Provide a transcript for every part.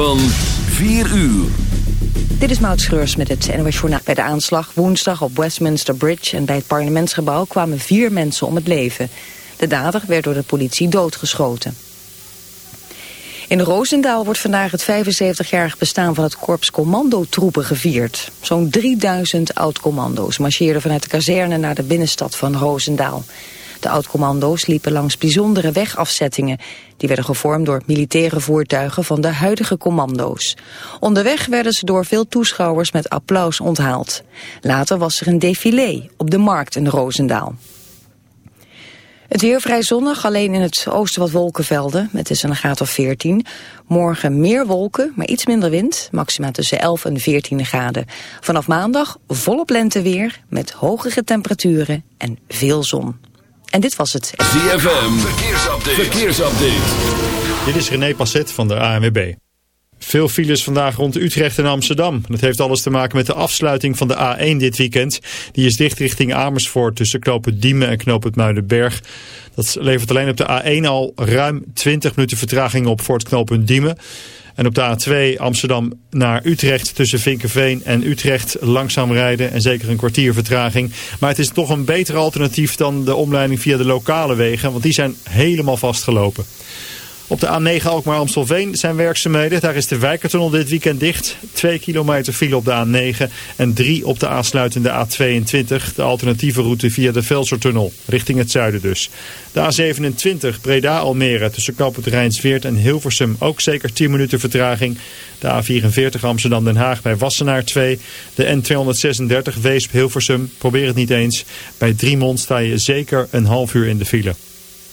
Van 4 uur. Dit is Maud Schreurs met het NOS. Bij de aanslag woensdag op Westminster Bridge en bij het parlementsgebouw kwamen vier mensen om het leven. De dader werd door de politie doodgeschoten. In Roosendaal wordt vandaag het 75-jarig bestaan van het korps commandotroepen gevierd. Zo'n 3000 oud-commando's marcheerden vanuit de kazerne naar de binnenstad van Roosendaal. De oud-commando's liepen langs bijzondere wegafzettingen. Die werden gevormd door militaire voertuigen van de huidige commando's. Onderweg werden ze door veel toeschouwers met applaus onthaald. Later was er een défilé op de markt in Roosendaal. Het weer vrij zonnig, alleen in het oosten wat wolkenvelden. Het is een graad of 14. Morgen meer wolken, maar iets minder wind. Maxima tussen 11 en 14 graden. Vanaf maandag volop lenteweer met hogere temperaturen en veel zon. En dit was het. ZFM, verkeersupdate. verkeersupdate. Dit is René Passet van de ANWB. Veel files vandaag rond Utrecht en Amsterdam. Dat heeft alles te maken met de afsluiting van de A1 dit weekend. Die is dicht richting Amersfoort tussen knopen Diemen en knopen Muidenberg. Dat levert alleen op de A1 al ruim 20 minuten vertraging op voor het knooppunt Diemen. En op de A2 Amsterdam naar Utrecht tussen Vinkenveen en Utrecht langzaam rijden en zeker een kwartier vertraging. Maar het is toch een beter alternatief dan de omleiding via de lokale wegen, want die zijn helemaal vastgelopen. Op de A9 Alkmaar-Amstelveen zijn werkzaamheden. Daar is de Wijkertunnel dit weekend dicht. 2 kilometer file op de A9 en 3 op de aansluitende A22. De alternatieve route via de Velsertunnel, richting het zuiden dus. De A27 Breda-Almere tussen Knoopend Rijnsweert en Hilversum ook zeker 10 minuten vertraging. De A44 Amsterdam-Den Haag bij Wassenaar 2. De N236 Weesp-Hilversum, probeer het niet eens. Bij Driemond sta je zeker een half uur in de file.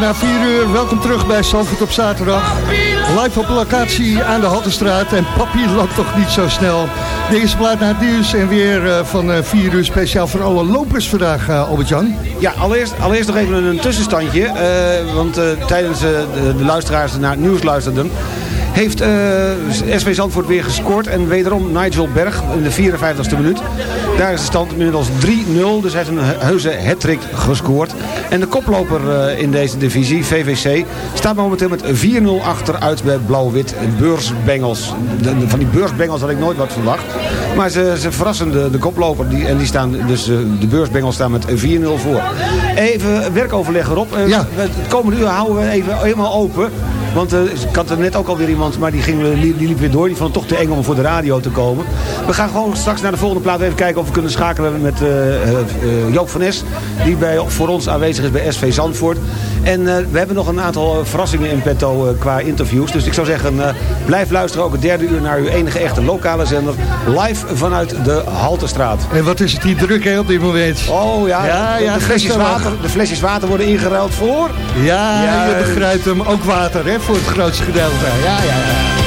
na 4 uur. Welkom terug bij Zandvoort op zaterdag. Live op locatie aan de Haltestraat. En papi loopt toch niet zo snel. De eerste plaat naar het nieuws en weer uh, van 4 uh, uur speciaal voor alle lopers vandaag, uh, Albert-Jan. Ja, allereerst, allereerst nog even een tussenstandje. Want tijdens de, de luisteraars naar het nieuws luisterden heeft uh, SV Zandvoort weer gescoord. En wederom Nigel Berg in de 54ste minuut. Daar is de stand inmiddels 3-0. Dus hij heeft een heuse hat-trick gescoord. En de koploper uh, in deze divisie, VVC, staat momenteel met 4-0 achteruit bij Blauw-Wit. Beursbengels. Van die beursbengels had ik nooit wat verwacht. Maar ze, ze verrassen de, de koploper. Die, en die staan, dus uh, de beursbengels staan met 4-0 voor. Even werkoverleg erop. Ja. Het komende uur houden we even helemaal open. Want uh, ik had er net ook alweer iemand, maar die, die, liep weer door. Die vond het toch te eng om voor de radio te komen. We gaan gewoon straks naar de volgende plaat even kijken of we kunnen schakelen met uh, Joop van Es. Die bij, voor ons aanwezig is bij SV Zandvoort. En we hebben nog een aantal verrassingen in petto qua interviews. Dus ik zou zeggen, blijf luisteren ook het derde uur naar uw enige echte lokale zender. Live vanuit de Haltestraat. En wat is het hier druk hè, op dit moment? Oh ja, ja, ja de, flesjes water, de flesjes water worden ingeruild voor... Ja, ja je begrijpt hem. Ook water hè, voor het grootste gedeelte. Ja, ja, ja.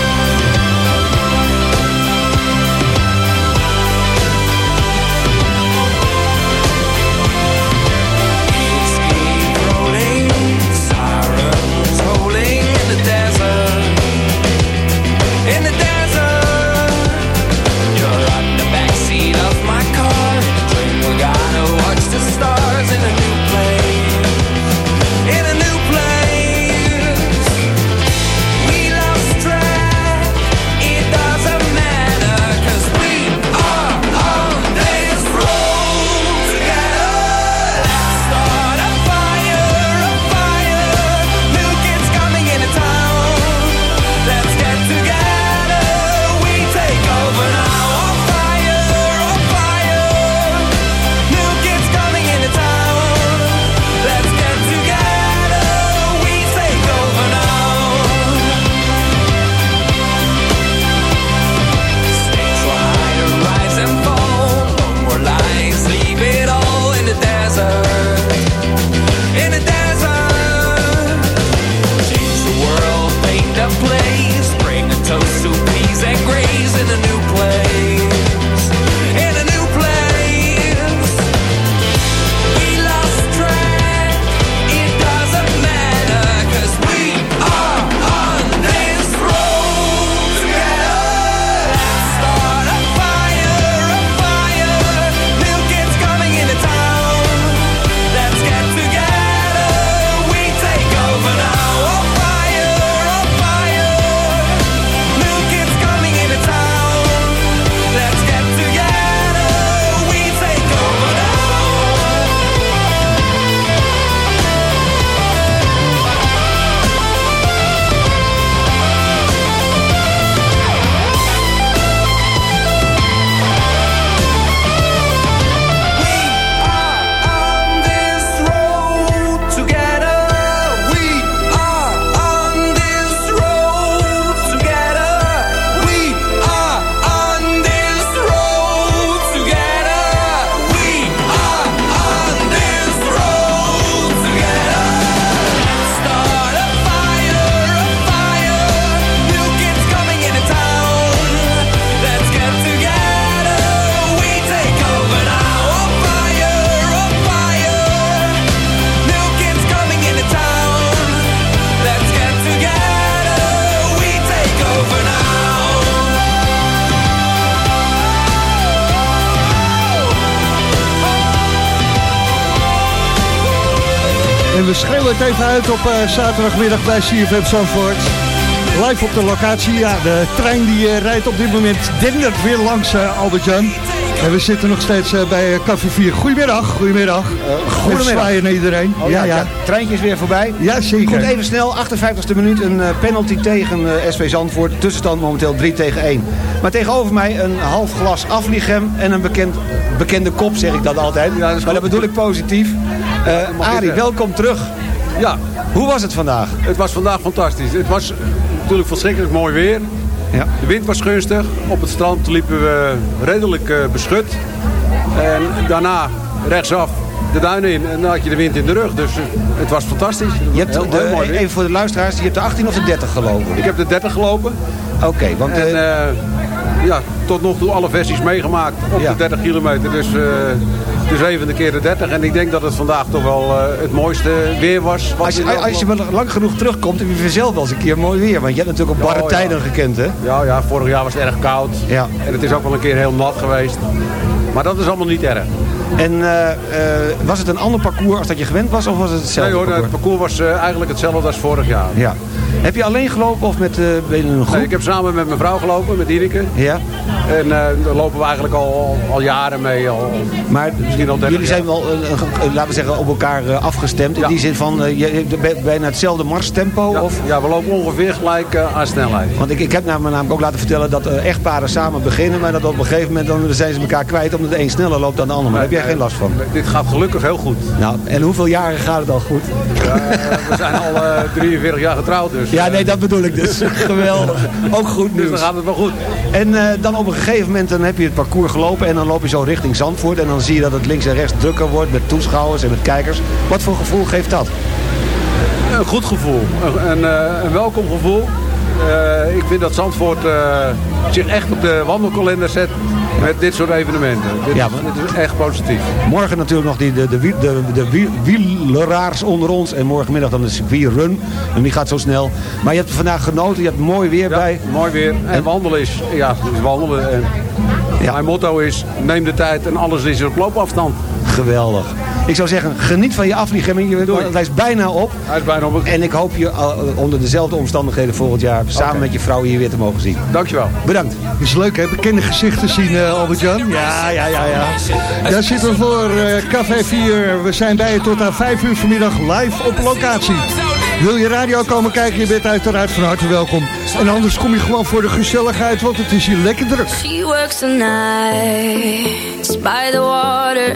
En we schreeuwen het even uit op uh, zaterdagmiddag bij CFM Zandvoort. Live op de locatie. Ja, de trein die uh, rijdt op dit moment dendert weer langs uh, Albert-Jan. En we zitten nog steeds bij Café 4. Goedemiddag, goedemiddag. Goedemiddag. zwaaien naar iedereen. Oh, ja, ja, ja. treintje is weer voorbij. Ja, zeker. Goed, even snel, 58e minuut, een penalty tegen SV Zandvoort. Tussenstand momenteel 3 tegen 1. Maar tegenover mij een half glas afliegem en een bekend, bekende kop, zeg ik dat altijd. Maar dat bedoel ik positief. Arie, welkom terug. Ja. Hoe was het vandaag? Het was vandaag fantastisch. Het was natuurlijk verschrikkelijk mooi weer. Ja. De wind was gunstig. Op het strand liepen we redelijk uh, beschut. En daarna rechtsaf de duinen in en dan had je de wind in de rug. Dus eh, het was fantastisch. Je hebt Heel- de, heel mooi even voor de luisteraars, je hebt de 18 of de 30 gelopen. Ik heb de 30 gelopen. Oké, want En eh, eh, ja, tot nog toe alle versies meegemaakt op Ja. de 30 kilometer. Dus eh de zevende keer de 30. En ik denk dat het vandaag toch wel eh, het mooiste weer was. als, je, als je maar lang genoeg terugkomt, heb je vanzelf wel eens een keer mooi weer. Want je hebt natuurlijk op barre ja. tijden gekend, hè? Ja, ja, vorig jaar was het erg koud. Ja. En het is ook wel een keer heel nat geweest. Maar dat is allemaal niet erg. En eh, eh, was het een ander parcours als dat je gewend was, of was het hetzelfde Nee hoor, parcours? het parcours was eigenlijk hetzelfde als vorig jaar. Ja. Heb je alleen gelopen of met, ben je een groep? Nee, ik heb samen met mijn vrouw gelopen, met Ineke. Ja, En eh, daar lopen we eigenlijk al, al, jaren mee. Al, maar Misschien al 30 jullie zijn wel, eh, laten we zeggen, op elkaar afgestemd. In Ja. die zin van, je, naar hetzelfde marstempo? ja, Of? ja, we lopen ongeveer gelijk aan snelheid. Want ik, ik heb nou- me namelijk ook laten vertellen dat echtparen samen beginnen... maar dat op een gegeven moment dan zijn ze elkaar kwijt... omdat de een sneller loopt dan de ander. Maar daar heb jij geen last van. Dit gaat gelukkig heel goed. Nou, en hoeveel jaren gaat het al goed? Ja, we zijn al eh 43 jaar getrouwd dus. Ja, nee, dat bedoel ik dus. Geweldig. Ook goed Dus dan nieuws. gaat het wel goed. En eh, dan op een gegeven moment dan heb je het parcours gelopen... en dan loop je zo richting Zandvoort... en dan zie je dat het links en rechts drukker wordt met toeschouwers en met kijkers. Wat voor gevoel geeft dat? Een goed gevoel. Een, een, eh, een welkom gevoel. Eh, ik vind dat Zandvoort zich echt op de wandelkalender zet met dit soort evenementen. Dit, Ja, maar- dit is echt positief. Morgen natuurlijk nog die, de, de, de, de wiel- wieleraars onder ons. En morgenmiddag dan de circuitrun. En die gaat zo snel. Maar je hebt vandaag genoten. Je hebt mooi weer Ja, bij. mooi weer. En, En- wandelen is, ja, wandelen. En Ja. Mijn motto is, neem de tijd en alles is op loopafstand. Geweldig. Ik zou zeggen, geniet van je Doei. hij is bijna op. Hij is bijna op. En ik hoop je eh, onder dezelfde omstandigheden volgend jaar... samen met je vrouw hier weer te mogen zien. Dankjewel. Bedankt. is leuk hè, bekende gezichten zien eh, Albert-Jan. Ja, ja, ja, ja. Daar zitten we voor eh, Café 4. We zijn bij je tot aan 5 uur vanmiddag live op locatie. Wil je radio komen kijken, je bent uiteraard van harte welkom. En anders kom je gewoon voor de gezelligheid, want het is hier lekker druk. She works the nights by the water.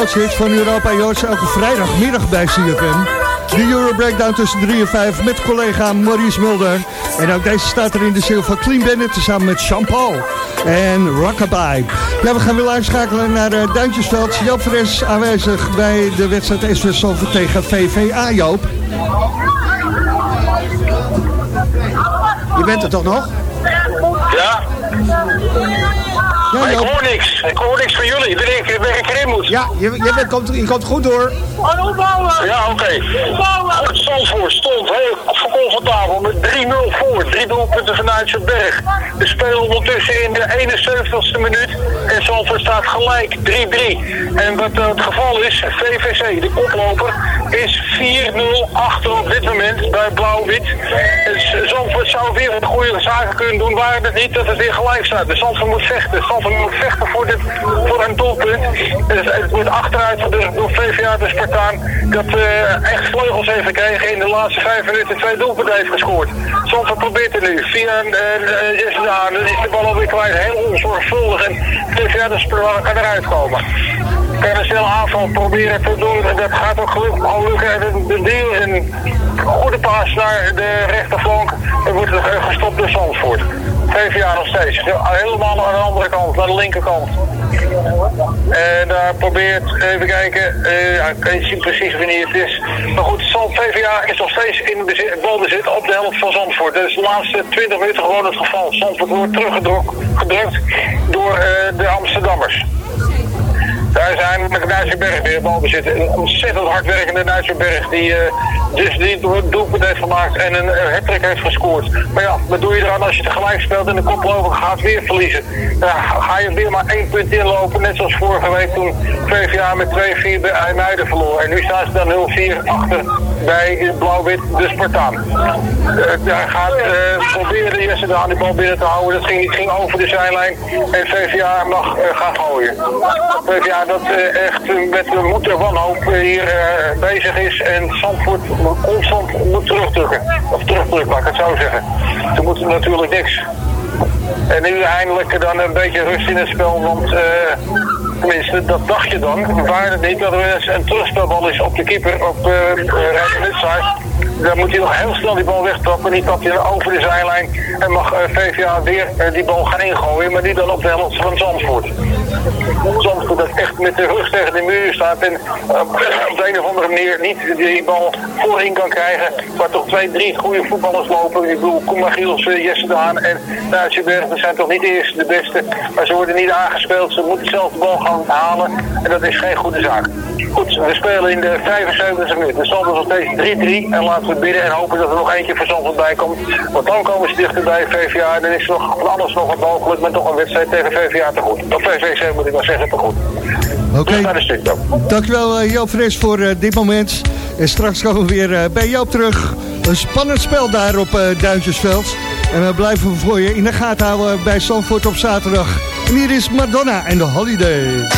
grootste hit van Europa, Joost, elke vrijdagmiddag bij CFM. De Euro Breakdown tussen 3 en 5 met collega Maurice Mulder. En ook deze staat er in de ziel van Clean Bandit samen met Jean-Paul en Rockabye. Ja, we gaan weer live schakelen naar uh, Duintjesveld. Joop Fres aanwezig bij de wedstrijd SV tegen VVA, Joop. Je bent er toch nog? Ja, Ja, maar ik hoor niks. Ik hoor niks van jullie. Ben ik, ben ik erin moet. Ja, je, je, bent, komt, je komt goed door. Ja, oké. Zandvoort stond heel met 3-0 voor. Drie doelpunten vanuit zijn berg. We spelen ondertussen in de 71ste minuut. En Zandvoort staat gelijk 3-3. En wat het geval is, VVC, de koploper, is 4-0 achter op dit moment bij Blauw-Wit. Zou weer wat goede zaken kunnen doen, waar het niet dat het weer gelijk staat. Dus Zandvoort moet vechten. Zandvoort moet vechten voor, dit, voor een doelpunt. Dus het wordt achteruit door, door VVA de Spartaan dat eh, echt vleugels heeft gekregen in de laatste vijf minuten twee doelpunten heeft gescoord. Zandvoort probeert het nu via een uh. Dan is de bal alweer kwijt, heel onzorgvuldig en VVA de Spartaan kan eruit komen. Kan een aanval proberen te doen en dat gaat ook gelukkig al lukken. En de, de deel een goede paas naar de rechterflank en wordt gestopt door Zandvoort. VVA nog steeds. Helemaal aan de andere kant, naar de linkerkant. En daar probeert, even kijken, eh ja, ik kan niet precies wanneer het is. Maar goed, VVA is nog steeds in bezit, balbezit op de helft van Zandvoort. Dat is de laatste 20 minuten gewoon het geval. Zandvoort wordt teruggedrukt gedrukt door eh, de Amsterdammers. Daar zijn met Nijsselberg weer balbezit. Een ontzettend hardwerkende Nijsselberg die eh, dus die doelpunt heeft gemaakt en een uh, hat heeft gescoord. Maar ja, wat doe je eraan als je tegelijk speelt en de koploper gaat weer verliezen? Dan ga je weer maar één punt inlopen, net zoals vorige week toen VVA met 2-4 bij IJmuiden verloor. En nu staan ze dan 0-4 achter bij Blauw-Wit de Spartaan. Uh, gaat uh, proberen Jesse de aan die bal binnen te houden. Dat ging, ging over de zijlijn en VVA mag uh, gaan gooien. VVA dat uh, echt met de moed en wanhoop hier uh, bezig is en Zandvoort constant moet terugdrukken. Of terugdrukken, laat ik het zo zeggen. Ze moeten natuurlijk niks. En nu eindelijk dan een beetje rust in het spel, want tenminste, dat dacht je dan. Het niet dat er een terugspelbal is op de keeper, op uh, Rijden dan moet hij nog heel snel die bal wegtrappen. Niet dat hij over de zijlijn en mag uh, VVA weer uh, die bal gaan ingooien, maar die dan op de helft van Zandvoort. Zandvoort dat echt met de rug tegen de muur staat en uh, op de een of andere manier niet die bal voorin kan krijgen. Waar toch twee, drie goede voetballers lopen. Ik bedoel, Koeman Giels, Jesse Daan en Duitsenberg. Dat zijn toch niet de eerste, de beste. Maar ze worden niet aangespeeld. Ze moeten zelf de bal gaan halen. En dat is geen goede zaak. Goed, we spelen in de 75 minuut. De stand is nog steeds 3-3. En laten bidden en hopen dat er nog eentje van Zandvoort bij komt. Want dan komen ze dichter bij VVA. En dan is er nog van alles nog wat mogelijk. Met toch een wedstrijd tegen VVA te goed. Of VVC moet ik maar zeggen te goed. Oké. Okay. Dankjewel uh, Joop Fres voor uh, dit moment. En straks komen we weer uh, bij Joop terug. Een spannend spel daar op Duintjesveld. En we blijven voor je in de gaten houden bij Zandvoort op zaterdag. En hier is Madonna en de Holiday.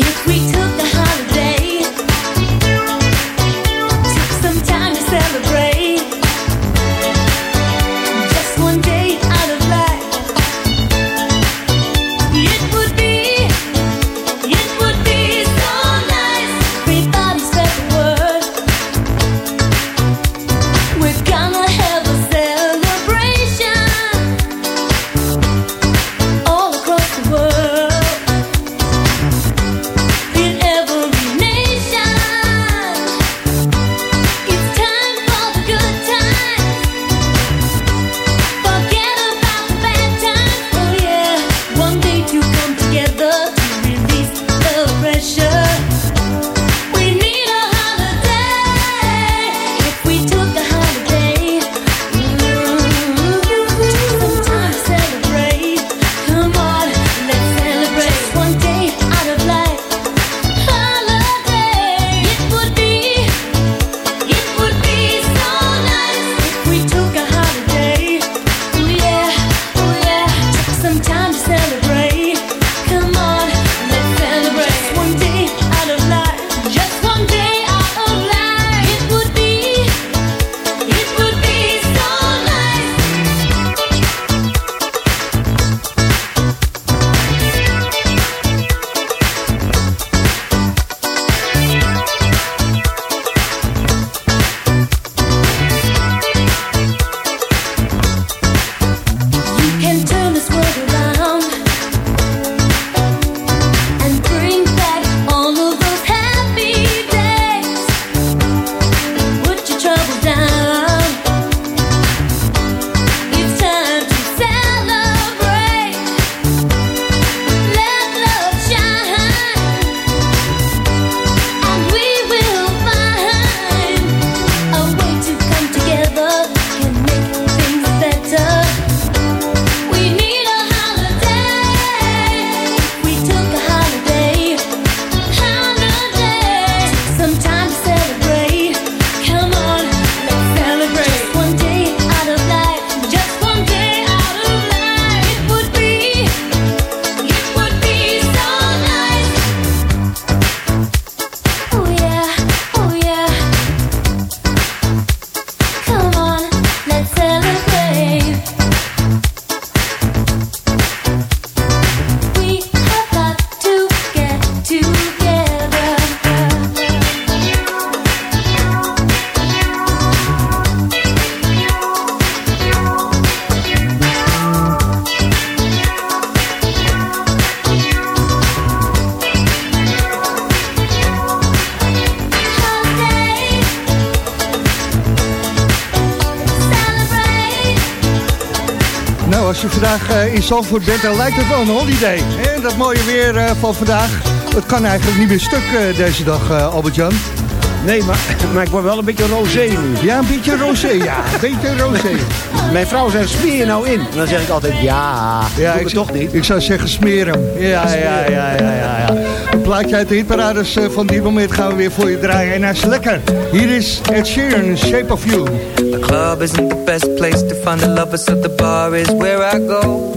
If we took Zandvoort bent, dan lijkt het wel een holiday. En dat mooie weer eh, van vandaag, dat kan eigenlijk niet meer stuk eh, deze dag, eh, Albert-Jan. Nee, maar, maar ik word wel een beetje rosé nu. Ja, een beetje rosé, ja. Een beetje rosé. Mijn vrouw zegt, smeer je nou in? En dan zeg ik altijd, ja, Ja, doe ik, het toch niet. Ik zou zeggen smeren. Ja, ja, ja, ja, ja, ja. Een plaatje uit de hitparades van dit moment gaan we weer voor je draaien. En hij is lekker. Hier is Ed Sheeran, Shape of You. The club isn't the best place to find the lovers, so the bar is where I go.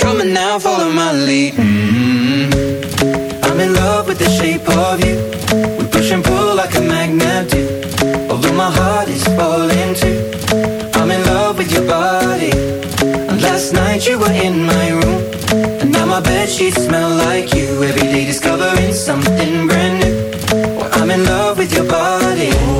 Come, now, follow my lead. Mm-hmm. I'm in love with the shape of you. We push and pull like a magnet do. Although my heart is falling too. I'm in love with your body. And last night you were in my room. And now my smell like you. Every day discovering something brand new. I'm in love with your body.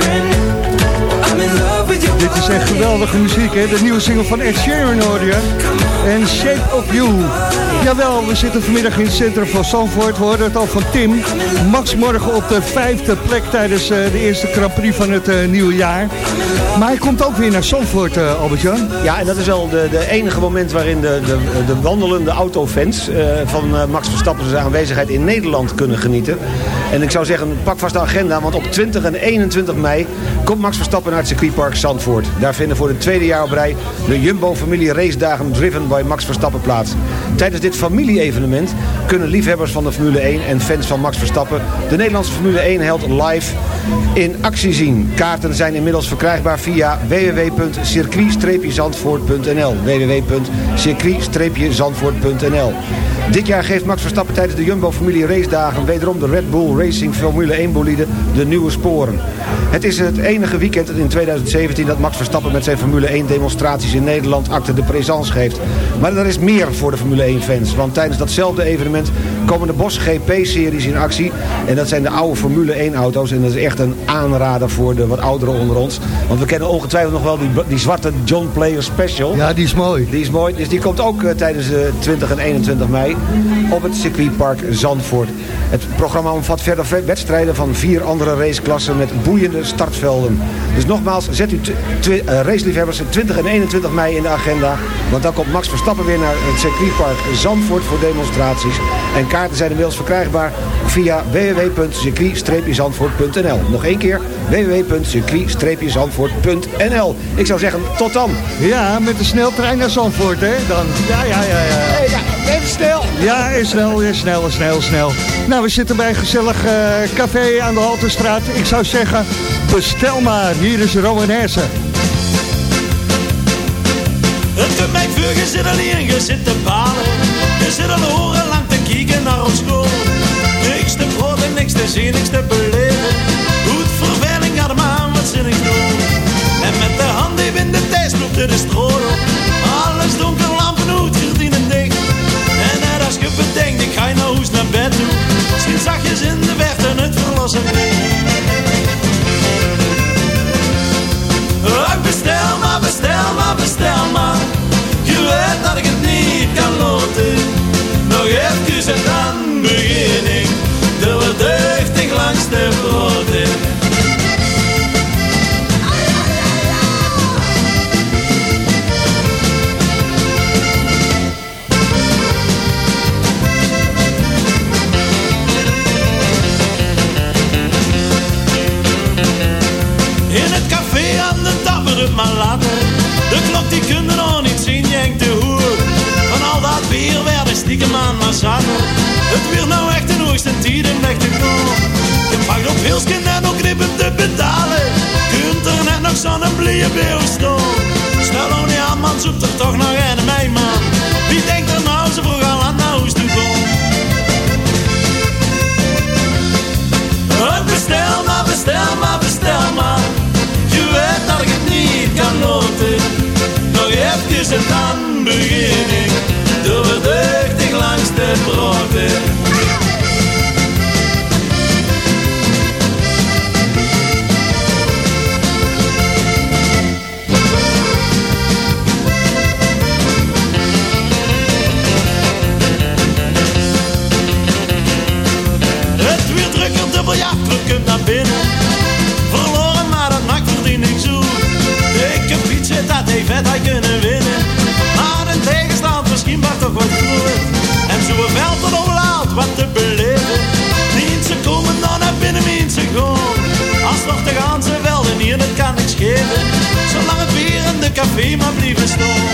Dit is echt geweldige muziek, hè? De nieuwe single van Ed Sheeran hoor je. En Shape of You. Jawel, we zitten vanmiddag in het centrum van Zandvoort. We hoorden het al van Tim. Max morgen op de vijfde plek tijdens eh, de eerste Grand Prix van het eh, nieuwe jaar. Maar hij komt ook weer naar Zandvoort, eh, Albert-Jan. Ja, en dat is wel de, de enige moment waarin de, de, de wandelende autofans van Max Verstappen zijn aanwezigheid in Nederland kunnen genieten. En ik zou zeggen, pak vast de agenda, want op 20 en 21 mei komt Max Verstappen naar het circuitpark Zandvoort. Daar vinden voor het tweede jaar op rij de Jumbo Familie Race Dagen Driven by Max Verstappen plaats. Tijdens dit familie-evenement kunnen liefhebbers van de Formule 1 en fans van Max Verstappen de Nederlandse Formule 1 held live in actie zien. Kaarten zijn inmiddels verkrijgbaar via www.circuit-zandvoort.nl www.circuit-zandvoort.nl Dit jaar geeft Max Verstappen tijdens de Jumbo Familie Race Dagen wederom de Red Bull Racing Formule 1 bolide de nieuwe sporen. Het is het enige weekend in 2017 dat Max Verstappen met zijn Formule 1 demonstraties in Nederland acte de présence geeft. Maar er is meer voor de Formule 1 fans, want tijdens datzelfde evenement komen de Bosch GP-series in actie. En dat zijn de oude Formule 1 auto's en dat is echt een aanrader voor de wat ouderen onder ons. Want we kennen ongetwijfeld nog wel die, die zwarte John Player Special. Ja, die is mooi. Die is mooi, dus die komt ook eh, tijdens eh, 20 en 21 mei op het circuitpark Zandvoort. Het programma omvat verder wedstrijden van vier andere raceklassen met boeiende startvelden. Dus nogmaals, zet u twi- eh, raceliefhebbers 20 en 21 mei in de agenda. Want dan komt Max Verstappen weer naar het circuitpark Zandvoort voor demonstraties. En kaarten zijn inmiddels verkrijgbaar via www.circuit-zandvoort.nl. Nog één keer, www.circuit-zandvoort.nl. Ik zou zeggen, tot dan. Ja, met de sneltrein naar Zandvoort, hè? Dan. Ja, ja, ja, ja. ja, even snel. Ja, is snel, snel, snel, snel. Nou, we zitten bij een gezellig eh, café aan de Halterstraat. Ik zou zeggen, bestel maar. Hier is Rowan Hersen. Het kunt mij vuur, je zit alleen, je zit te balen. Je zit al horen lang te kijken naar ons school. Niks te brood en niks te zien, niks te beleven. Goed verveling, ga er aan wat zinnig doen. En met de hand die in de tijd loopt er de stroom op. ook knippen te betalen. Kunt er net nog zo'n blije beeuw staan. Stel nou niet aan, man, zoekt er toch nog een mij, man. Wie denkt er nou zo vroeg al aan naar huis te komen? Oh, Bestel maar, bestel maar, bestel maar. Je weet dat ik het niet kan loten. Nog even en dan begin ik. Door verdeugdig langs de broden. Naar binnen. Verloren, maar dat maakt verdiening zo. Dikke fiets zit dat heeft vet hij kunnen winnen. Maar een tegenstand misschien maar toch wat groeit. En zo'n veld tot overlaat wat te beleven. Niet ze komen dan naar binnen, niet ze gaan. Als nog de ganse velden hier, dat kan niks geven. Zolang het bier in de café maar blijven staan.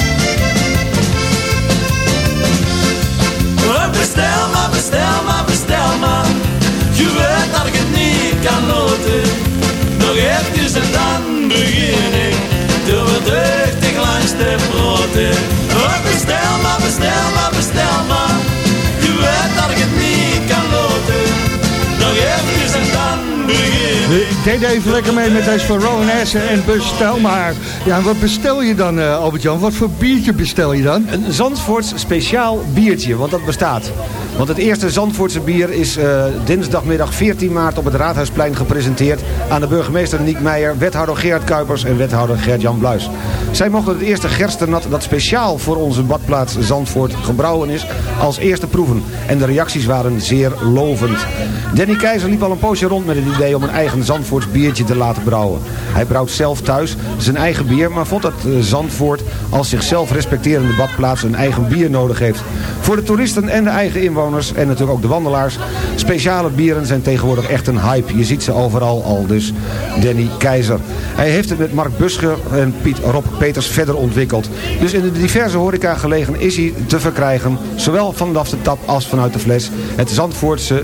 Deed even lekker mee met deze van Rowan Hersen en bestel maar. Ja, wat bestel je dan, eh, Albert-Jan? Wat voor biertje bestel je dan? Een Zandvoorts speciaal biertje, want dat bestaat. Want het eerste Zandvoortse bier is eh, dinsdagmiddag 14 maart op het Raadhuisplein gepresenteerd... aan de burgemeester Niek Meijer, wethouder Gerard Kuipers en wethouder Gert-Jan Bluis. Zij mochten het eerste gersternat dat speciaal voor onze badplaats Zandvoort gebrouwen is... als eerste proeven. En de reacties waren zeer lovend. Danny Keizer liep al een poosje rond met het idee om een eigen Zandvoorts biertje te laten brouwen. Hij brouwt zelf thuis zijn eigen bier, maar vond dat eh, Zandvoort als zichzelf respecterende badplaats een eigen bier nodig heeft. Voor de toeristen en de eigen inwoners En natuurlijk ook de wandelaars. Speciale bieren zijn tegenwoordig echt een hype. Je ziet ze overal al dus. Danny Keizer. Hij heeft het met Mark Buscher en Piet Rob Peters verder ontwikkeld. Dus in de diverse horeca gelegen is hij te verkrijgen. Zowel vanaf de tap als vanuit de fles. Het Zandvoortse,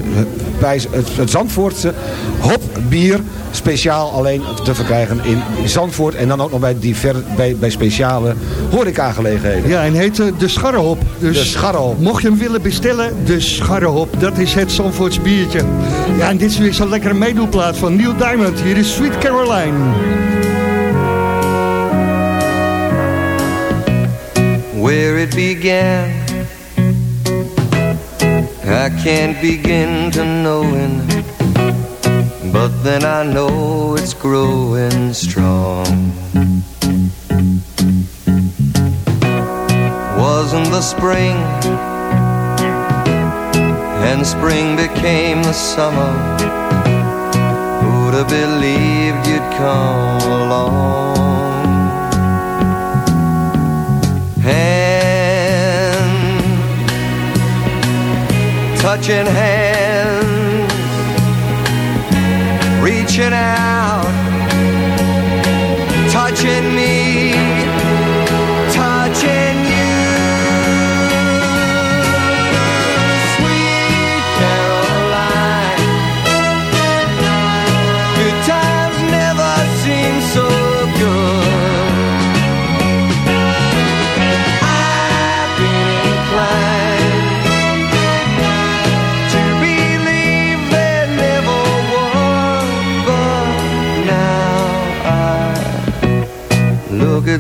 het, Zandvoortse hopbier speciaal alleen te verkrijgen in Zandvoort. En dan ook nog bij, diver, bij, bij speciale horecagelegenheden. Ja, en heet eh, de Scharrehop. Dus De Scharrehop. Mocht je hem willen bestellen, de Scharrehop. Dat is het Zandvoorts biertje. Ja, en dit is weer zo'n lekkere meedoelplaat van Neil Diamond. Hier is Sweet Caroline. where it began. I can't begin to knowing, but then I know it's growing strong. Wasn't the spring, and spring became the summer. Who'd have believed you'd come along? hand, touching hands, reaching out,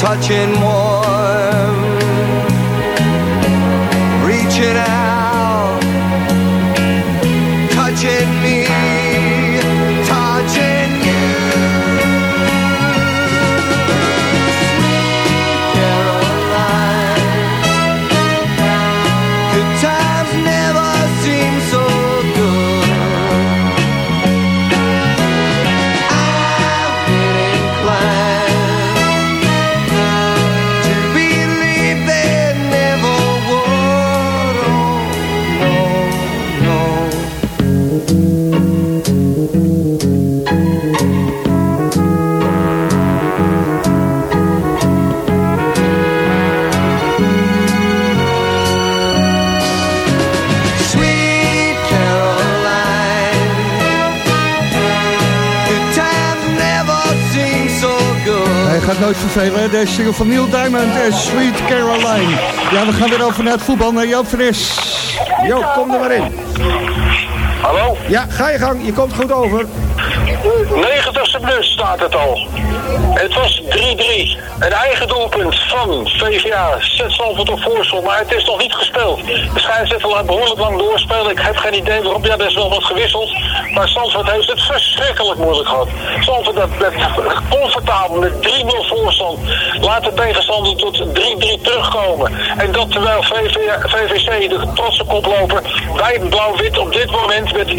touching warm, reaching out, nooit vervelen, hè? deze single van Neil Diamond en Sweet Caroline. Ja, we gaan weer over naar het voetbal, naar Joop Fris. Jo, kom er maar in. Hallo? Ja, ga je gang. Je komt goed over. 90ste minuut staat het al. Het was 3-3. Een eigen doelpunt van VVA. Zet Zandvoort op voorstel, maar het is nog niet gespeeld. De scheidsrechter laat behoorlijk lang doorspelen. Ik heb geen idee waarom. Ja, er is wel wat gewisseld. Maar Zandvoort heeft het verschrikkelijk moeilijk gehad. Zandvoort dat met comfortabel met 3-0 voorstand. Laat de tegenstander tot 3-3 terugkomen. En dat terwijl VV, VVC, de trotse koploper, bij blauw-wit op dit moment met 6-0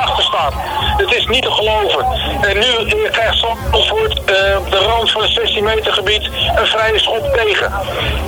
achter staat. Het is niet te geloven. En nu eh, krijgt Zandvoort op de rand van het 16 meter gebied een vrije schop tegen.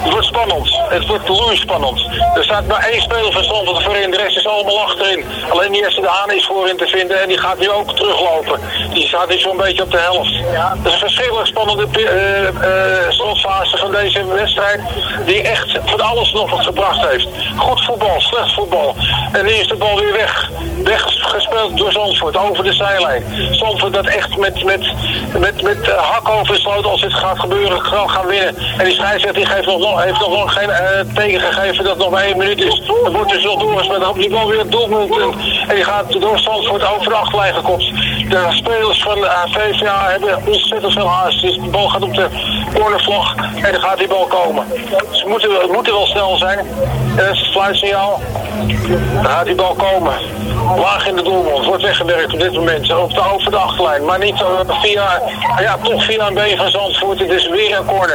Het wordt spannend. Het wordt loeispannend. Er staat maar één speler van Zandvoort voorin. De rest is allemaal achterin. Alleen die eerste de Haan is voorin te vinden. En die gaat nu ook teruglopen. Die staat nu zo'n beetje op de helft. Het is een verschrikkelijk spannende eh, slotfase van deze wedstrijd. Die echt van alles nog wat gebracht heeft. Goed voetbal, slecht voetbal. En nu is de bal weer weg. Weggespeeld door Zandvoort over de zijlijn. Zandvoort dat echt met, met, met, met eh, hak als dit gaat gebeuren, gewoon gaan. En die scheidsrechter geeft nog, heeft nog geen eh, teken gegeven dat nog maar één minuut is. Er wordt dus wel doorgespeeld, dan die bal weer het doelpunt. En, die gaat door Zandvoort over de achterlijn gekopt. De spelers van de VVA hebben ontzettend veel haast. Dus de bal gaat op de cornervlag en dan gaat die bal komen. Ze moeten, moeten wel snel zijn. En dat is het fluitsignaal. Dan gaat die bal komen. Laag in de doelmond. Wordt weggewerkt op dit moment. Op de, over de achterlijn. Maar niet eh, via, ja, toch via een been van Zandvoort. Het is weer een corner.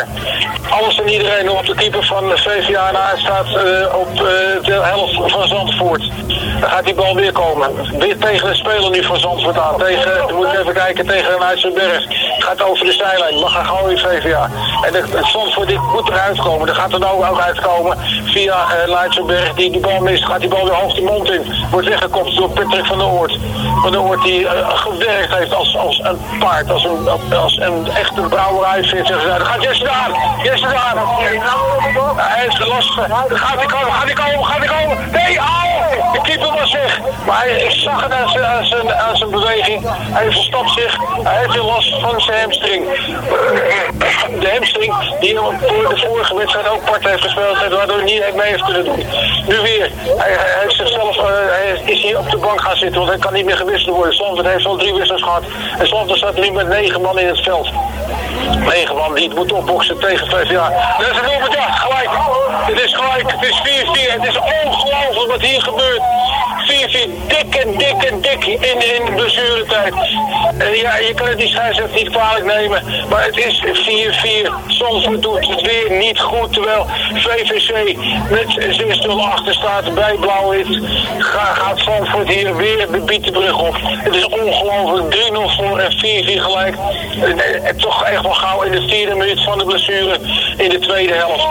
Alles en iedereen op de keeper van de VVA en staat eh, op eh, de helft van Zandvoort. Dan gaat die bal weer komen. Weer tegen de speler nu van Zandvoort aan. Tegen, dan moet even kijken, tegen een Uitzenberg. Gaat over de zijlijn. Mag gaan gooien VVA. En de, Zandvoort moet eruit komen. Er gaat er nou ook uitkomen via uh, Leidsenberg. Die de bal mist. Gaat die bal weer hoofd de mond in. Wordt weggekopt door Patrick van der Oort. Van der Oort die eh, gewerkt heeft als, als een paard. Als een, als een echte brouwerij. vindt zich. Dan gaat Jesse daar. Jesse daar. Hij heeft last. Gaat hij komen? Gaat hij komen? Gaat hij komen? Nee, au! De keeper was weg. Maar hij, zag het aan zijn, aan, zijn, aan zijn beweging. Hij verstopt zich. Hij heeft weer last van zijn hamstring. De hamstring die hem voor de vorige wedstrijd ook part heeft gespeeld. Waardoor hij niet mee heeft kunnen doen. Nu weer. Hij, hij heeft zichzelf, eh, hij is hier op de bank gaan zitten. Want hij kan niet meer gewisseld worden. Zandvoort heeft al drie wissels gehad. En Zandvoort staat nu met negen man in het veld. Negen man die moet opboksen tegen VVA. Dat is een doelpunt, ja, gelijk. Het is gelijk. Het is 4-4. Het is ongelooflijk wat hier gebeurt. 4-4. Dik en dik in, in de blessuretijd. En ja, je kan het die scheidsrechter niet kwalijk nemen. Maar het is 4-4. Zandvoort doet het weer niet goed. Terwijl VVC met 6-0 achter staat bij Blauw-Wit. Ga- Gaat Zandvoort hier weer de Bietenbrug op. Het is ongelooflijk. 3-0 voor en 4-4 gelijk. En toch echt wel gauw in de vierde minuut van de blessure in de tweede helft.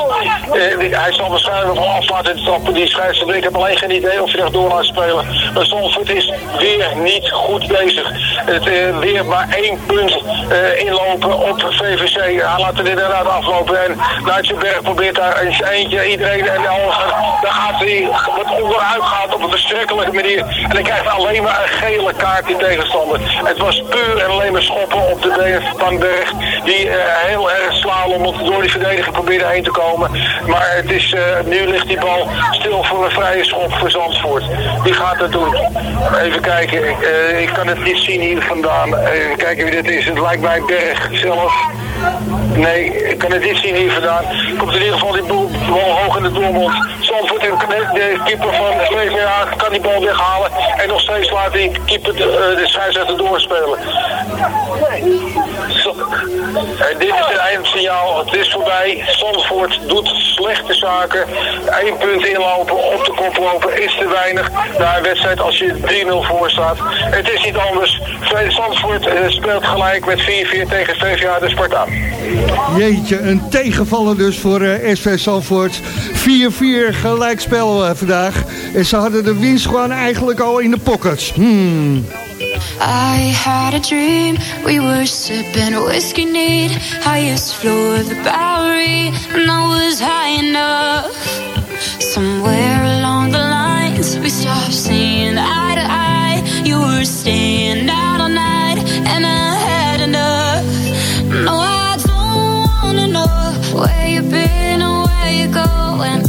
Eh, hij zal waarschijnlijk nog af laten trappen. Die scheidsrechter. Ik heb alleen geen idee of hij nog door laat spelen. Maar Zandvoort is weer niet goed bezig. Het, eh, weer maar één punt eh, inlopen op VVC. Hij laat het inderdaad aflopen. En Nuitsenberg probeert daar eens eentje, iedereen en alles. Dan gaat hij wat onderuit gaat op een verschrikkelijke manier. En dan krijgt hij alleen maar een gele kaart in tegenstander. Het was puur en alleen maar schoppen op de benen van Berg. Die eh, heel erg slalom door die verdediger probeerde heen te komen. Maar het is, eh, nu ligt die bal stil voor een vrije schop voor Zandvoort. Die gaat het doen. Even kijken. Ik, eh, ik kan het niet zien hier vandaan. Even kijken wie dit is. Het lijkt mij Berg zelf. Nee, ik kan het niet zien hier vandaan. Komt in ieder geval die bal, hoog in de doelmond. Zandvoort de keeper van VVA kan die bal weghalen. En nog steeds laat die keeper de, de scheidsrechter doorspelen. En dit is het eindsignaal. Het is voorbij. Zandvoort doet slechte zaken. Eén punt inlopen, op de kop lopen is te weinig. Een wedstrijd als je 3-0 voor staat. Het is niet anders. Zandvoort eh, speelt gelijk met 4-4 tegen VVA de Spartaan. Jeetje, een tegenvaller dus voor eh, SV Zandvoort. 4-4 gelijkspel eh, vandaag. En ze hadden de winst gewoon eigenlijk al in de pockets. Hmm. I had a dream, we were sipping whiskey neat Highest floor of the Bowery, and I was high enough. Somewhere along the lines, we stopped seeing eye to eye. You were staying out all night, and I had enough. No, I don't wanna know where you've been or where you're going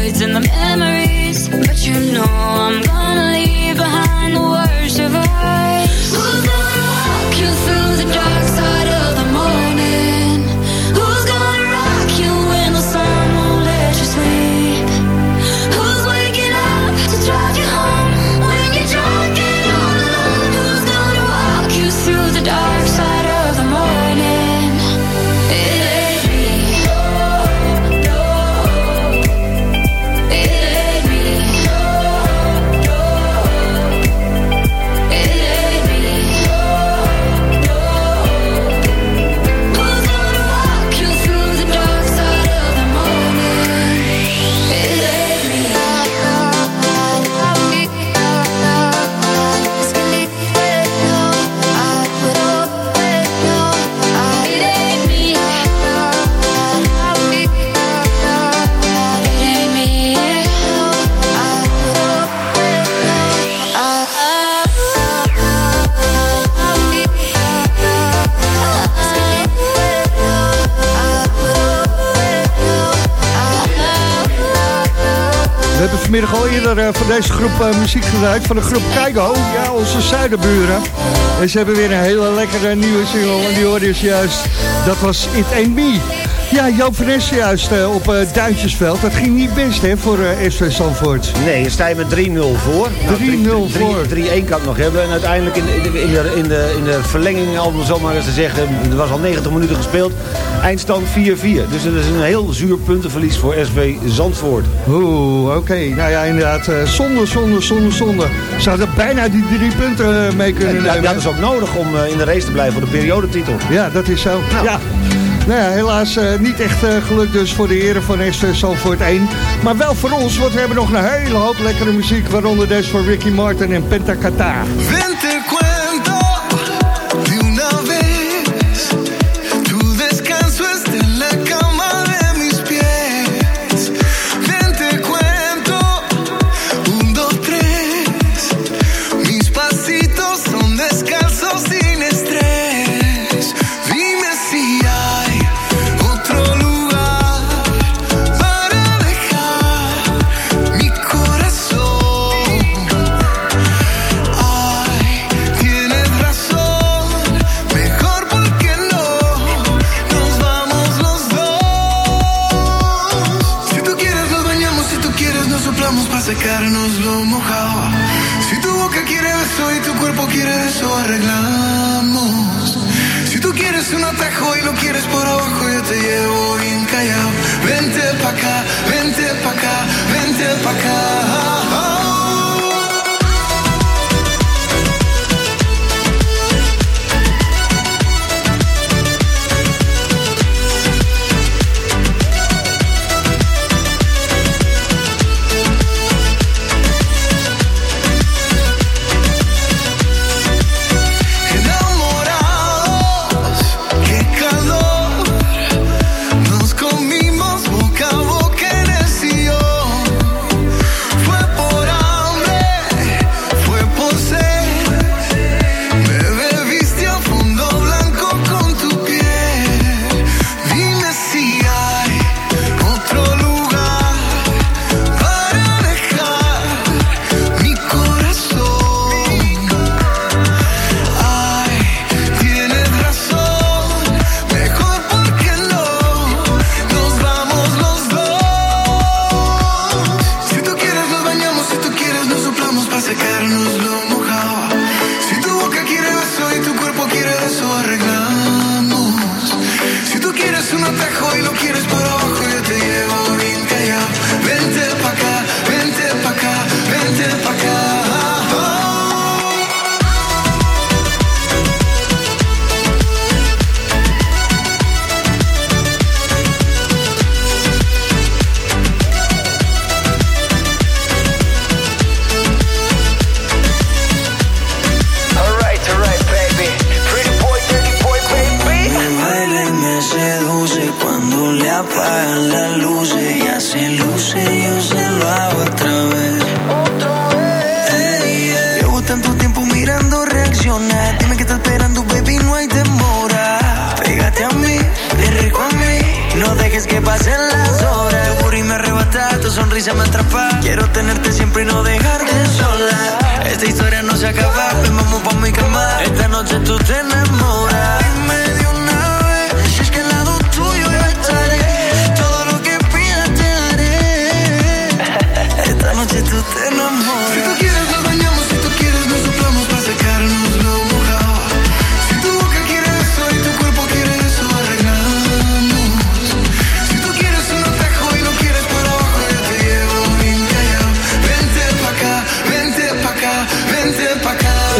Polaroids and the eerder eh, van deze groep eh, muziek gedraaid. Van de groep Keigo, ja, onze zuidenburen. En ze hebben weer een hele lekkere nieuwe single. En die hoorde je juist. Dat was It Ain't Me. Ja, Joop Nes juist eh, op eh, Duintjesveld. Dat ging niet best hè, voor eh SV Zandvoort. Nee, je sta je met 3-0 voor. 3-0 voor. 3-1 kan het nog hebben. En uiteindelijk in, in, de, in, de, in, de, in de verlenging, om het zo maar eens te zeggen... er was al 90 minuten gespeeld. Eindstand 4-4. Dus het is een heel zuur puntenverlies voor SV Zandvoort. Oeh, oké. Nou ja, inderdaad. zonde, zonde, zonde, zonde. Zouden bijna die drie punten mee kunnen Ja, nemen. dat is ook nodig om in de race te blijven voor de periodetitel. Ja, dat is zo. Ja. Nou ja, helaas eh, niet echt eh, gelukt dus voor de heren van SV Zandvoort 1. Maar wel voor ons, want we hebben nog een hele hoop lekkere muziek. Waaronder deze van Ricky Martin en Pentacata. Ven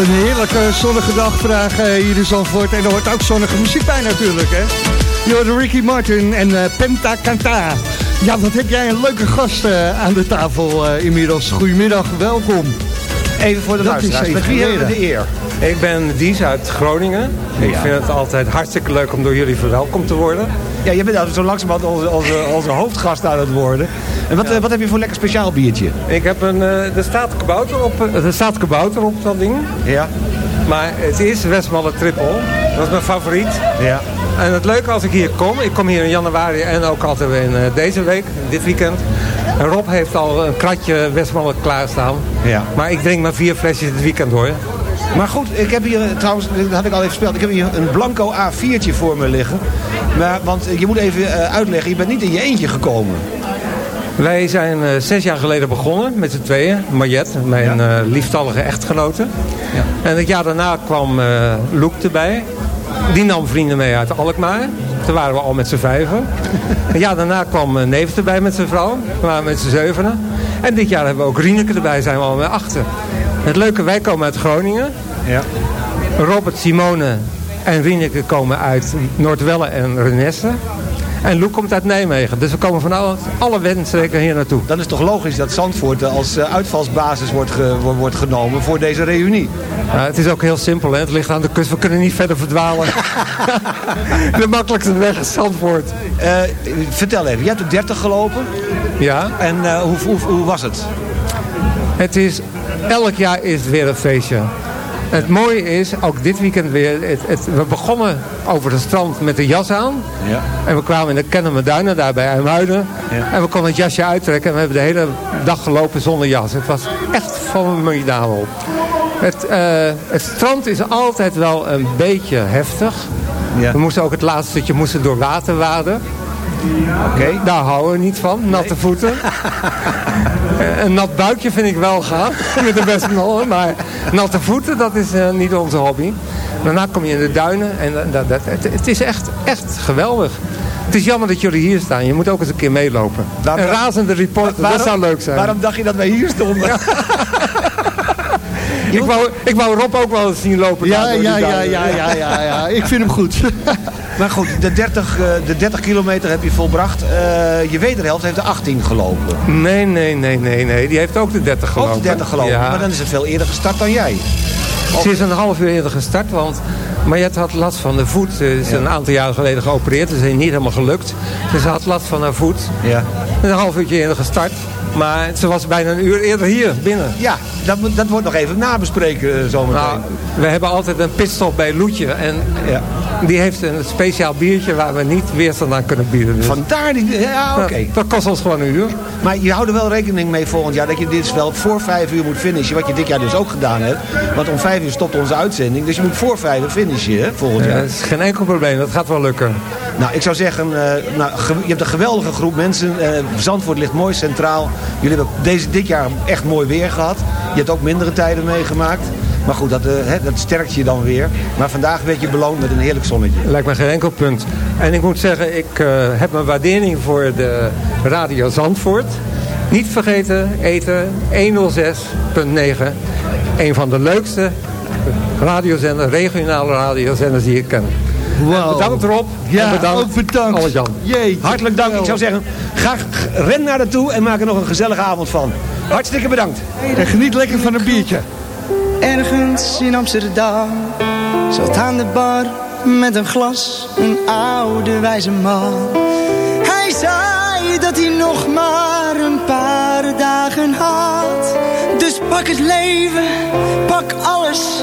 Een heerlijke zonnige dag vandaag eh, hier in Zandvoort. En er hoort ook zonnige muziek bij natuurlijk, hè. Je hoort Ricky Martin en eh, Penta Canta. Ja, wat heb jij een leuke gast eh, aan de tafel inmiddels. Goedemiddag, welkom. Even voor de Dat is luisteraars. even Met wie hebben we de eer? Ik ben Dies uit Groningen. Ik Ja. vind het altijd hartstikke leuk om door jullie verwelkomd te worden. Ja, je bent nou zo langzamerhand onze, onze, onze hoofdgast aan het worden. En wat, eh, wat heb je voor lekker speciaal biertje? Ik heb een, eh, er staat kabouter op, eh, er staat kabouter op dat ding. Ja. Maar het is Westmalle Triple. Dat is mijn favoriet. Ja. En het leuke als ik hier kom, ik kom hier in januari en ook altijd in eh, deze week, dit weekend. En Rob heeft al een kratje Westmalle klaarstaan. Ja. Maar ik drink maar vier flesjes dit weekend hoor. Maar goed, ik heb hier eh, trouwens, dat had ik al even gespeeld. Ik heb hier een blanco A4'tje voor me liggen. Maar, want eh, je moet even eh, uitleggen, je bent niet in je eentje gekomen. Wij zijn zes jaar geleden begonnen met z'n tweeën. Mariette, mijn eh, lieftallige echtgenote. En het jaar daarna kwam Loek erbij. Die nam vrienden mee uit Alkmaar. Toen waren we al met z'n vijven. Het jaar daarna kwam Neef erbij met zijn vrouw. We waren met z'n zevenen. En dit jaar hebben we ook Rieneke erbij, zijn we al met achter. Het leuke, wij komen uit Groningen. Ja. Robert, Simone en Rieneke komen uit Noordwelle en Renesse. En Loek komt uit Nijmegen. Dus we komen van alle, alle hier naartoe. Dan is het toch logisch dat Zandvoort eh, als eh, uitvalsbasis wordt, ge- wordt genomen voor deze reunie. Ja, het is ook heel simpel, hè? het ligt aan de kust. We kunnen niet verder verdwalen. de makkelijkste weg is Zandvoort. Eh, vertel even, je hebt de 30 gelopen. Ja. En hoe, hoe, hoe was het? Het is, elk jaar is het weer een feestje. Het mooie is, ook dit weekend weer, het, het- we begonnen over het strand met de jas aan. Ja. En we kwamen in de Kennemerduinen, daar bij IJmuiden. Ja. En we konden het jasje uittrekken en we hebben de hele dag gelopen zonder jas. Het was echt formidabel. Het, eh, het strand is altijd wel een beetje heftig. Ja. We moesten ook het laatste stukje moesten door water waden. Oké. Daar houden we niet van, natte voeten. Eh, een nat buikje vind ik wel gaan, met de beste nollen. Maar natte voeten, dat is eh, niet onze hobby. Daarna kom je in de duinen en dat, dat, het, het is echt, echt geweldig. Het is jammer dat jullie hier staan. Je moet ook eens een keer meelopen. Waarom- een razende reporter, dat zou leuk zijn. Waarom dacht je dat wij hier stonden? ik, wou, ik wou Rob ook wel eens zien lopen. Ja, ja, ja, ja, ja, ja, ja. Ik vind hem goed. Maar goed, de 30, eh, de 30 kilometer heb je volbracht. Eh, je wederhelft heeft de 18 gelopen. Nee, nee, nee, nee, nee. Die heeft ook de 30 gelopen. Ook de 30 gelopen. Ja. Maar dan is het veel eerder gestart dan jij. Ze is een half uur eerder gestart, want Mariette had last van de voet. Ze is een aantal jaren geleden geopereerd, dus is niet helemaal gelukt. Dus ze had last van haar voet. Ja. Een half uurtje eerder gestart, maar ze was bijna een uur eerder hier, binnen. Ja, dat, dat wordt nog even nabespreken eh, zometeen. Nou, we hebben altijd een pitstop bij Loetje en Ja. die heeft een speciaal biertje waar we niet weerstand aan kunnen bieden. Dus Vandaar die... Ja, oké. dat, dat kost ons gewoon een uur. Maar je houdt er wel rekening mee volgend jaar dat je dit wel voor vijf uur moet finishen. Wat je dit jaar dus ook gedaan hebt. Want om vijf uur stopt onze uitzending. Dus je moet voor vijf uur finishen hè, volgend Ja, jaar. dat is geen enkel probleem, dat gaat wel lukken. Nou, ik zou zeggen, eh, nou, je hebt een geweldige groep mensen. Eh, Zandvoort ligt mooi centraal. Jullie hebben deze, dit jaar echt mooi weer gehad. Je hebt ook mindere tijden meegemaakt. Maar goed, dat, eh, dat sterkt je dan weer. Maar vandaag werd je beloond met een heerlijk zonnetje. Lijkt me geen enkel punt. En ik moet zeggen, ik heb mijn waardering voor de Radio Zandvoort. Niet vergeten, eten 106.9. Een van de leukste radiozenders, regionale radiozenders die ik ken. Wow. Bedankt Rob. Ja, en bedankt ook bedankt. Jeetje. Hartelijk dank. Ik zou zeggen, ga ren naar naartoe en maak er nog een gezellige avond van. Hartstikke bedankt. En geniet lekker van een biertje. Ergens in Amsterdam zat aan de bar met een glas een oude wijze man. Hij zei dat hij nog maar een paar dagen had. Dus pak het leven, pak alles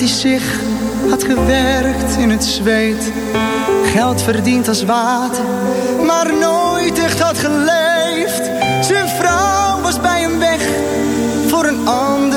Hij zich had gewerkt in het zweet. Geld verdiend als water, maar nooit echt had geleefd. Zijn vrouw was bij hem weg, voor een ander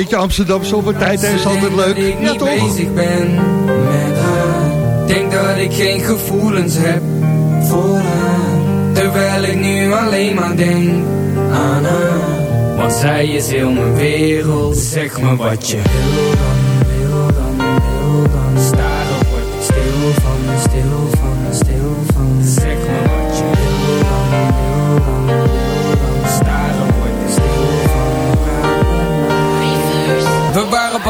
beetje Amsterdamse op een tijd is altijd leuk. ik Ja, niet toch? bezig ben met haar. Denk dat ik geen gevoelens heb voor haar. Terwijl ik nu alleen maar denk aan haar. Want zij is heel mijn wereld. Zeg me wat je wil dan, wil dan,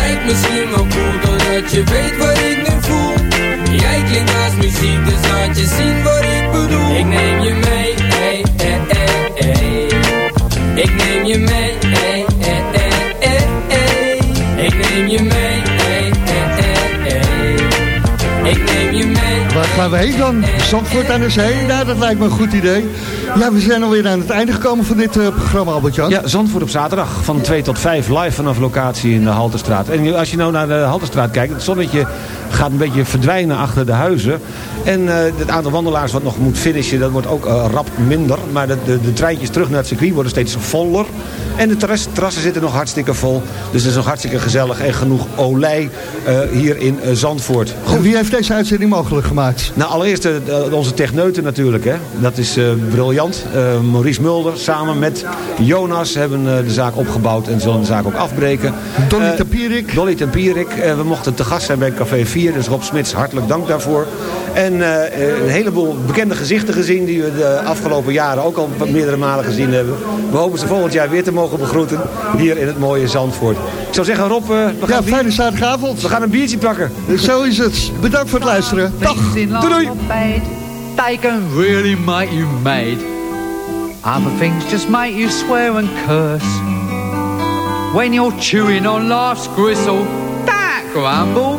lijk misschien wel cool doordat je weet wat ik nu voel Jij klinkt als muziek, dus laat je zien wat ik bedoel Ik neem je mee, hey, hey, hey, hey. Ik neem je mee, hey, hey, hey, hey, hey. Ik neem je mee, hey, hey, hey, hey. Ik neem je mee Waar gaan we heen dan? Zandvoort aan de zee? Nou, dat lijkt me een goed idee. Ja, we zijn alweer aan het einde gekomen van dit eh, programma, Albert-Jan. Ja, Zandvoort op zaterdag van 2 tot 5 live vanaf locatie in de Halterstraat. En als je nou naar de Halterstraat kijkt, het zonnetje gaat een beetje verdwijnen achter de huizen. En eh, het aantal wandelaars wat nog moet finishen, dat wordt ook eh, rap minder. Maar de, de, de treintjes terug naar het circuit worden steeds voller. En de terras, terrassen zitten nog hartstikke vol. Dus het is nog hartstikke gezellig en genoeg olij eh, hier in Zandvoort. En wie heeft deze uitzending mogelijk gemaakt? Nou, allereerst onze techneuten natuurlijk. Hè. Dat is briljant. Maurice Mulder samen met Jonas hebben de zaak opgebouwd en zullen de zaak ook afbreken. Dolly Tempierik. Dolly Tempierik. We mochten te gast zijn bij Café 4, dus Rob Smits, hartelijk dank daarvoor. En eh, een heleboel bekende gezichten gezien die we de afgelopen jaren ook al meerdere malen gezien hebben. We hopen ze volgend jaar weer te mogen begroeten hier in het mooie Zandvoort. Ik zou zeggen, Rob, eh, we gaan, Ja, fijne zaterdagavond. we gaan een biertje pakken. Zo is het. Bedankt voor het luisteren. Dag. Doei doei. They can really make you mad. Other things just make you swear and curse. When you're chewing on life's gristle, that grumble,